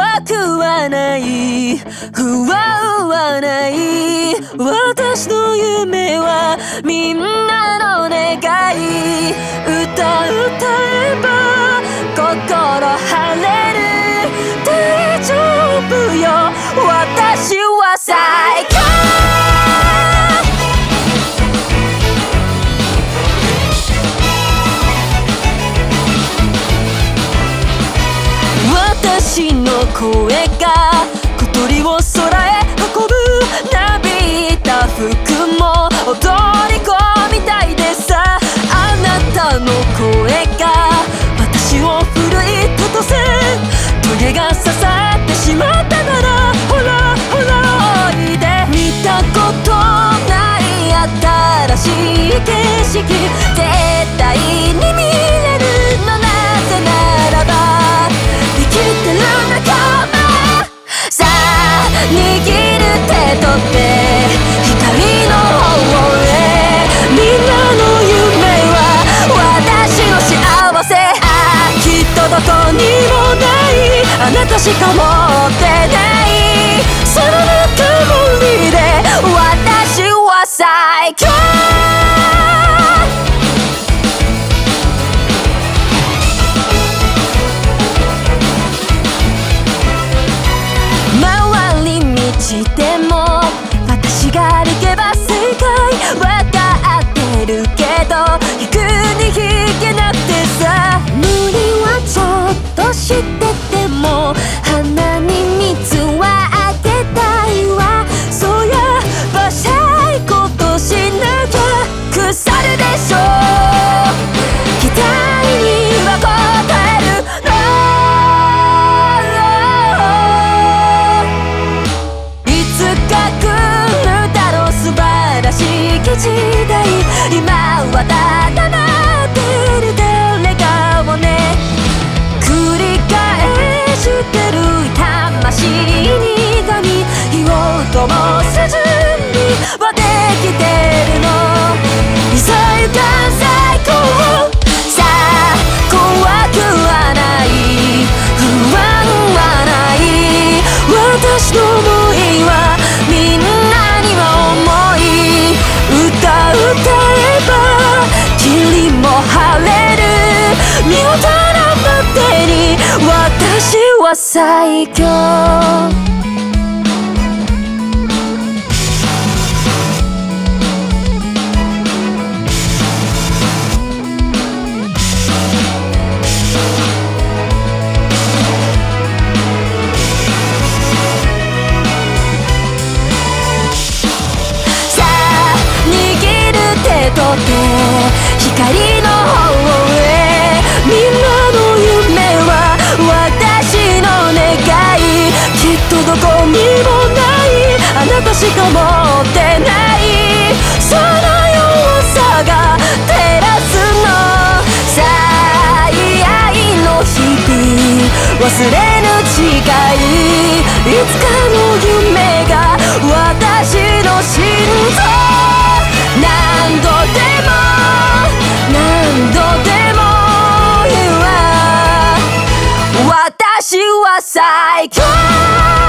怖くはない。不安はない。私の夢はみんなの願い。歌歌えば心晴れる。大丈夫よ。私は最高私の声が小鳥を空へ運ぶなびいた服も踊り子みたいでさあなたの声が私を奮い立たせトゲが刺さってしまったならほらほらおいで見たことない新しい景色絶対に握る手とって光の方へ。みんなの夢は私の幸せ。きっとどこにもないあなたしか持ってない。そのぬくもりで私は最強。し。てても鼻に蜜はあげたいわそうやばしゃいことしなきゃ腐るでしょう期待には応えるの。いつか来るだろう素晴らしい時代今我最強しか持ってないその弱さが照らすの最愛の日々忘れぬ誓いいつかの夢が私の心臓何度でも何度でも言わ私は最強